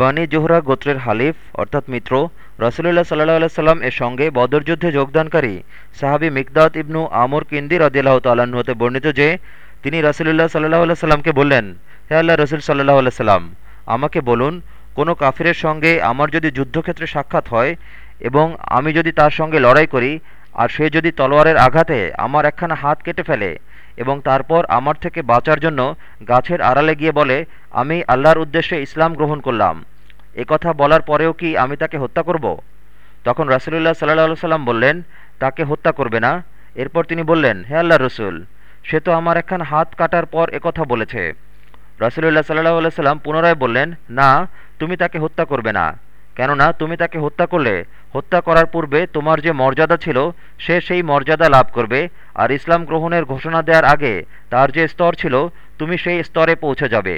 বানি জোহরা গোত্রের হালিফ, অর্থাৎ মিত্র, রসুলুল্লাহ সাল্লাহ সাল্লাম এর সঙ্গে বদরযুদ্ধে যোগদানকারী সাহাবি মিকদাত ইবনু আমর কিন্দি রদিয়াল্লাহ তাল্লাহ্ন বর্ণিত যে, তিনি রসুলুল্লাহ সাল্লাহ সাল্লামকে বললেন, হে আল্লাহ রসুল সাল্লাহ সাল্লাম আমাকে বলুন, কোনো কাফিরের সঙ্গে আমার যদি যুদ্ধক্ষেত্রে সাক্ষাৎ হয় এবং আমি যদি তার সঙ্গে লড়াই করি, আর সে যদি তলোয়ারের আঘাতে আমার একখানা হাত কেটে ফেলে এবং তারপর আমার থেকে বাঁচার জন্য গাছের আড়ালে গিয়ে বলে আমি আল্লাহর উদ্দেশ্যে ইসলাম গ্রহণ করলাম। এ কথা বলার পরেও কি আমি তাকে হত্যা করব? তখন রাসুলুল্লাহ সাল্লাহ সাল্লাম বললেন, তাকে হত্যা করবে না। এরপর তিনি বললেন, হে আল্লাহ রসুল, সে তো আমার একখান হাত কাটার পর একথা বলেছে। রাসুলুল্লাহ সাল্লাহ সাল্লাম পুনরায় বললেন, না, তুমি তাকে হত্যা করবে না। কেননা, তুমি তাকে হত্যা করলে, হত্যা করার পূর্বে তোমার যে মর্যাদা ছিল, সে সেই মর্যাদা লাভ করবে। আর ইসলাম গ্রহণের ঘোষণা দেওয়ার আগে তার যে স্তর ছিল, তুমি সেই স্তরে পৌঁছে যাবে।